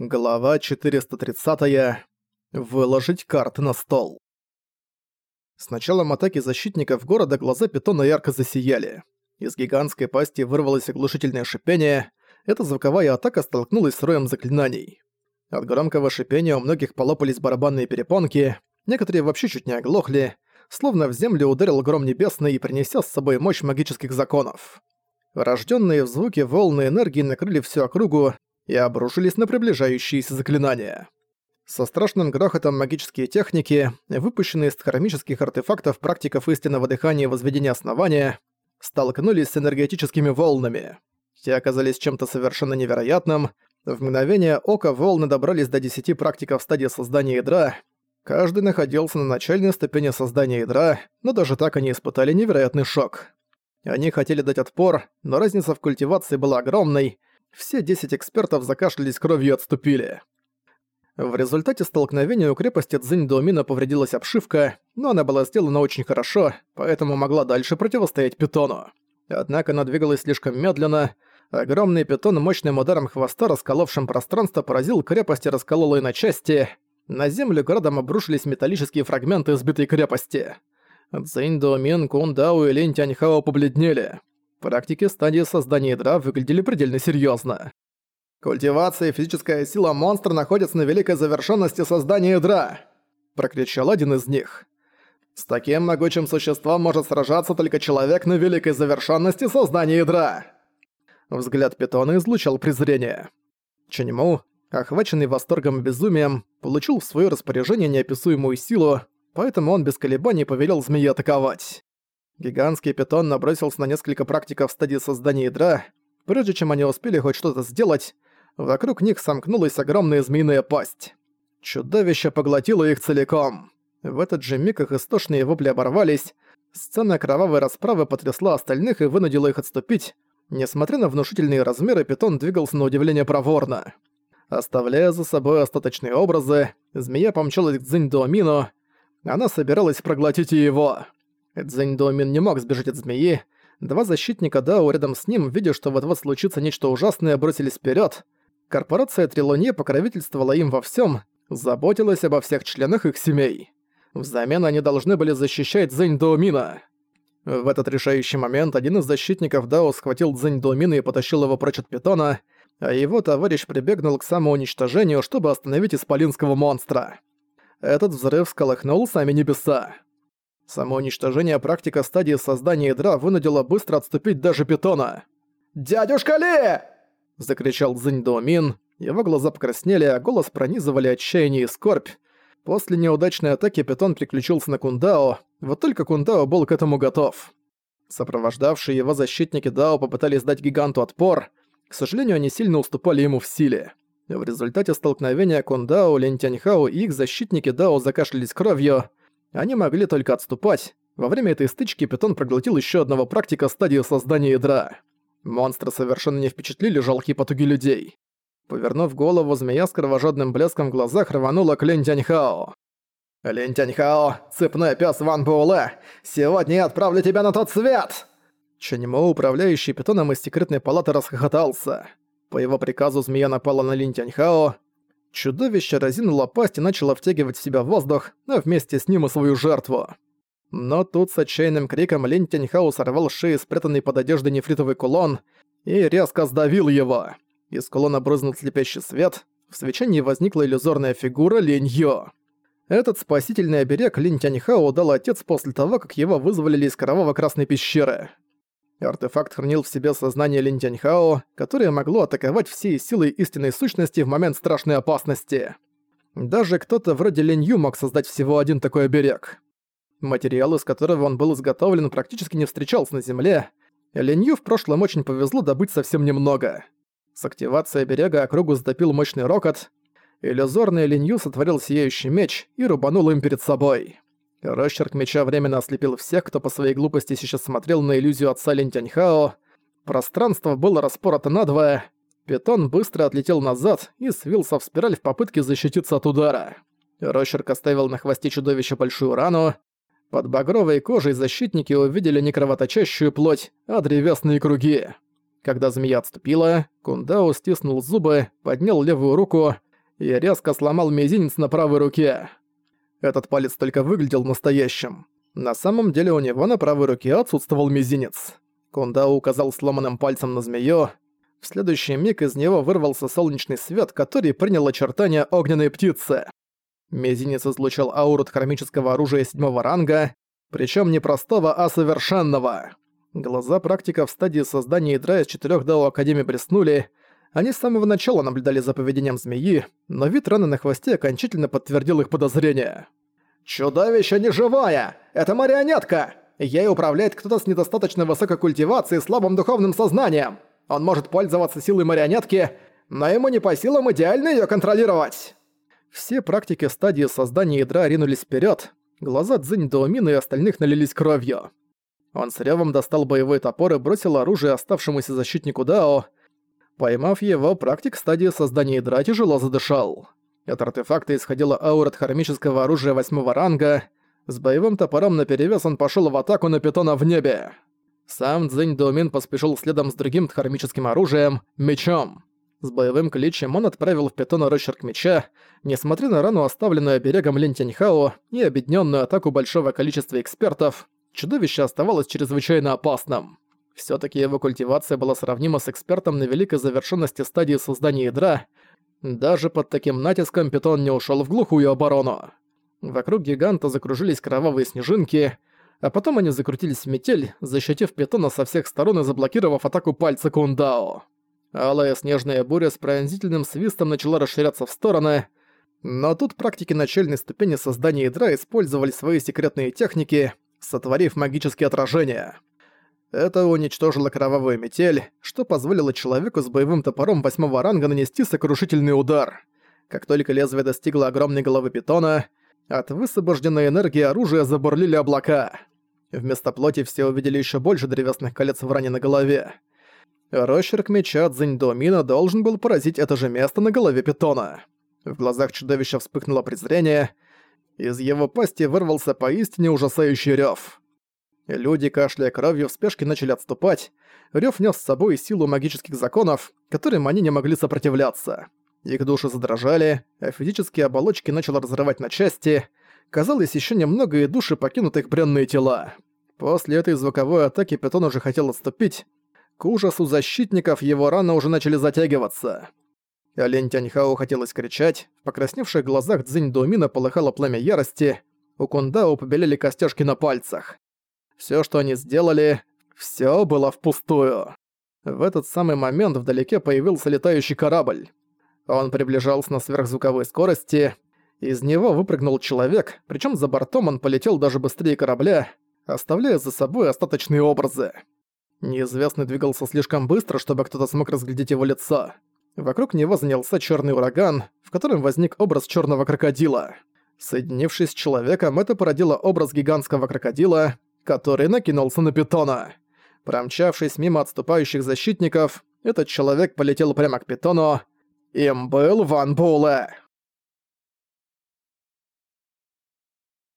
Глава 430. Выложить карты на стол. С началом атаки защитников города глаза питона ярко засияли. Из гигантской пасти вырвалось оглушительное шипение. Эта звуковая атака столкнулась с роем заклинаний. От громкого шипения у многих полопались барабанные перепонки, некоторые вообще чуть не оглохли, словно в землю ударил гром небесный и принеся с собой мощь магических законов. Рожденные в звуке волны энергии накрыли всю округу, и обрушились на приближающиеся заклинания. Со страшным грохотом магические техники, выпущенные из хромических артефактов практиков истинного дыхания и возведения основания, столкнулись с энергетическими волнами. Те оказались чем-то совершенно невероятным. В мгновение ока волны добрались до десяти практиков стадии создания ядра. Каждый находился на начальной ступени создания ядра, но даже так они испытали невероятный шок. Они хотели дать отпор, но разница в культивации была огромной, все 10 экспертов закашлялись кровью и отступили. В результате столкновения у крепости Цзинь-Доумина повредилась обшивка, но она была сделана очень хорошо, поэтому могла дальше противостоять питону. Однако она двигалась слишком медленно, огромный питон мощным ударом хвоста, расколовшим пространство, поразил крепость и расколол ее на части. На землю городом обрушились металлические фрагменты сбитой крепости. Цзинь-Доумин, Кундао и Линь Тяньхао побледнели практике стадии создания ядра выглядели предельно серьезно. «Культивация и физическая сила монстра находятся на великой завершенности создания ядра!» – прокричал один из них. «С таким могучим существом может сражаться только человек на великой завершенности создания ядра!» Взгляд питона излучал презрение. Ченьму, охваченный восторгом и безумием, получил в своё распоряжение неописуемую силу, поэтому он без колебаний повелел змее атаковать. Гигантский питон набросился на несколько практиков в стадии создания ядра. Прежде чем они успели хоть что-то сделать, вокруг них сомкнулась огромная змеиная пасть. Чудовище поглотило их целиком. В этот же миг их истошные вопли оборвались. Сцена кровавой расправы потрясла остальных и вынудила их отступить. Несмотря на внушительные размеры, питон двигался на удивление проворно. Оставляя за собой остаточные образы, змея помчалась к Цзинь-Дуомину. Она собиралась проглотить и его. Цзэнь не мог сбежать от змеи. Два защитника Дао рядом с ним, видя, что вот-вот случится нечто ужасное, бросились вперед. Корпорация Трилоне покровительствовала им во всем, заботилась обо всех членах их семей. Взамен они должны были защищать Цзэнь Доумина. В этот решающий момент один из защитников Дао схватил Цзэнь Доумина и потащил его прочь от питона, а его товарищ прибегнул к самоуничтожению, чтобы остановить исполинского монстра. Этот взрыв сколыхнул сами небеса. Самоуничтожение практика стадии создания ядра вынудила быстро отступить даже питона. «Дядюшка Ли!» – закричал Цзинь Доумин. Его глаза покраснели, а голос пронизывали отчаяние и скорбь. После неудачной атаки питон приключился на Кундао, вот только Кундао был к этому готов. Сопровождавшие его защитники Дао попытались дать гиганту отпор, к сожалению, они сильно уступали ему в силе. В результате столкновения Кундао, Лентяньхао и их защитники Дао закашлялись кровью, они могли только отступать. Во время этой стычки Питон проглотил еще одного практика стадии создания ядра. Монстры совершенно не впечатлили жалкие потуги людей. Повернув голову, змея с кровожадным блеском в глазах рванула к Лень Тяньхао. «Лень Тяньхао, цепной пес Ван Буэлэ, сегодня я отправлю тебя на тот свет!» Чанимо, управляющий питоном из секретной палаты, расхохотался. По его приказу змея напала на Линь Тяньхао, Чудовище разинуло пасть и начало втягивать в себя воздух, а вместе с ним и свою жертву. Но тут с отчаянным криком Линь Тяньхао сорвал с шеи спрятанный под одеждой нефритовый кулон и резко сдавил его. Из кулона брызнул слепящий свет, в свечении возникла иллюзорная фигура Линь Йо. Этот спасительный оберег Линь Тяньхао дал отец после того, как его вызволили из кроваво-красной пещеры. Артефакт хранил в себе сознание Линтяньхао, которое могло атаковать всей силой истинной сущности в момент страшной опасности. Даже кто-то вроде Линью мог создать всего один такой оберег. Материал, из которого он был изготовлен, практически не встречался на Земле. Линью в прошлом очень повезло добыть совсем немного. С активацией оберега округу затопил мощный рокот. Иллюзорный Линью сотворил сияющий меч и рубанул им перед собой. Росчерк меча временно ослепил всех, кто по своей глупости сейчас смотрел на иллюзию отца Линтяньхао. Пространство было распорото надвое. Питон быстро отлетел назад и свился в спираль в попытке защититься от удара. Росчерк оставил на хвосте чудовища большую рану. Под багровой кожей защитники увидели не кровоточащую плоть, а древесные круги. Когда змея отступила, Кундао стиснул зубы, поднял левую руку и резко сломал мизинец на правой руке. Этот палец только выглядел настоящим. На самом деле у него на правой руке отсутствовал мизинец. Кундао указал сломанным пальцем на змею. В следующий миг из него вырвался солнечный свет, который принял очертания огненной птицы. Мизинец излучал ауру хромического оружия седьмого ранга, причем не простого, а совершенного. Глаза практика в стадии создания ядра из четырех Дао Академии блеснули. Они с самого начала наблюдали за поведением змеи, но вид раны на хвосте окончательно подтвердил их подозрения. «Чудовище не живое! Это марионетка! Ей управляет кто-то с недостаточно высокой культивацией и слабым духовным сознанием! Он может пользоваться силой марионетки, но ему не по силам идеально ее контролировать!» Все практики стадии создания ядра ринулись вперед. Глаза Цзинь Доумина и остальных налились кровью. Он с ревом достал боевой топор и бросил оружие оставшемуся защитнику Дао. Поймав его, практик стадии создания ядра тяжело задышал. От артефакта исходила аура от хромического оружия восьмого ранга. С боевым топором наперевес он пошел в атаку на питона в небе. Сам Цзинь Доумин поспешил следом с другим хромическим оружием — мечом. С боевым кличем он отправил в питона росчерк меча, несмотря на рану, оставленную оберегом Лин Тяньхао и объединенную атаку большого количества экспертов, чудовище оставалось чрезвычайно опасным. Все таки его культивация была сравнима с экспертом на великой завершенности стадии создания ядра. Даже под таким натиском питон не ушел в глухую оборону. Вокруг гиганта закружились кровавые снежинки, а потом они закрутились в метель, защитив питона со всех сторон и заблокировав атаку пальца Кундао. Алая снежная буря с пронзительным свистом начала расширяться в стороны, но тут практики начальной ступени создания ядра использовали свои секретные техники, сотворив магические отражения. Это уничтожило кровавую метель, что позволило человеку с боевым топором восьмого ранга нанести сокрушительный удар. Как только лезвие достигло огромной головы питона, от высвобожденной энергии оружия забурлили облака. Вместо плоти все увидели еще больше древесных колец в ране на голове. Рощерк меча Цзиньдомина должен был поразить это же место на голове питона. В глазах чудовища вспыхнуло презрение. Из его пасти вырвался поистине ужасающий рёв. Люди, кашляя кровью, в спешке начали отступать. Рёв нес с собой силу магических законов, которым они не могли сопротивляться. Их души задрожали, а физические оболочки начало разрывать на части. Казалось, еще немного и души покинут их бренные тела. После этой звуковой атаки питон уже хотел отступить, к ужасу защитников его раны уже начали затягиваться. Лень Тяньхао хотелось кричать, в покрасневших глазах Цзинь Доумина полыхало пламя ярости, у Кундао побелели костяшки на пальцах. Все, что они сделали, все было впустую. В этот самый момент вдалеке появился летающий корабль. Он приближался на сверхзвуковой скорости. Из него выпрыгнул человек, причем за бортом он полетел даже быстрее корабля, оставляя за собой остаточные образы. Неизвестный двигался слишком быстро, чтобы кто-то смог разглядеть его лицо. Вокруг него занялся черный ураган, в котором возник образ черного крокодила. Соединившись с человеком, это породило образ гигантского крокодила, который накинулся на питона. Промчавшись мимо отступающих защитников, этот человек полетел прямо к питону. Им был Ван Буле.